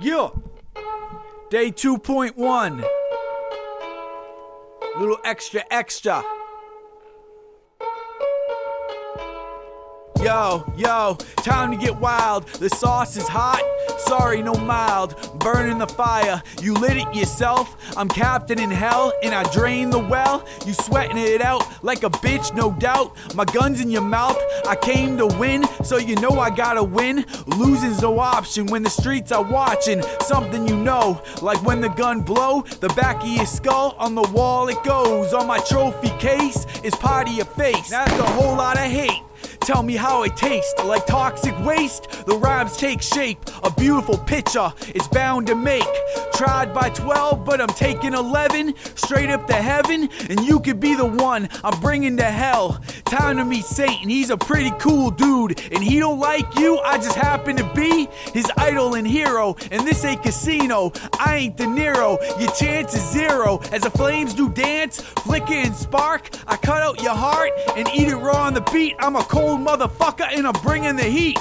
Yeah. Day 2.1. Little extra, extra. Yo, yo, time to get wild. The sauce is hot. Sorry, no mild. Burning the fire. You lit it yourself. I'm captain in hell, and I drain the well. You sweating it out like a bitch, no doubt. My gun's in your mouth. I came to win, so you know I gotta win. Losing's no option when the streets are watching. Something you know, like when the gun blow, the back of your skull on the wall it goes. On my trophy case is part of your face. That's a whole lot of hate. Tell me how it tastes like toxic waste. The rhymes take shape, a beautiful picture it's bound to make. Tried by 12, but I'm taking 11 straight up to heaven, and you could be the one I'm bringing to hell. Time to meet Satan, he's a pretty cool dude, and he don't like you. I just happen to be his idol and hero, and this ain't casino. I ain't De Niro. Your chance is zero as the flames do dance, flicker and spark. I cut out your heart and eat it raw on the beat. I'm a cold motherfucker and I'm bringing the heat.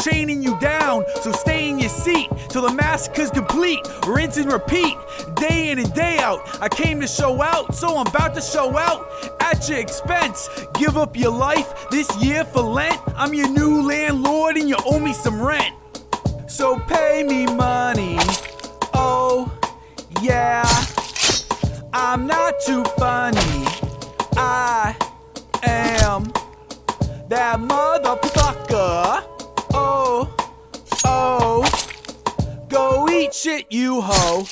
Chaining you down, so stay in your seat till the massacre's complete. Rinse and repeat, day in and day out. I came to show out, so I'm about to show out at your expense. Give up your life this year for Lent. I'm your new landlord and you owe me some rent. So pay me money. Oh, yeah. I'm not too funny. I am that motherfucker. Eat shit, you hoe.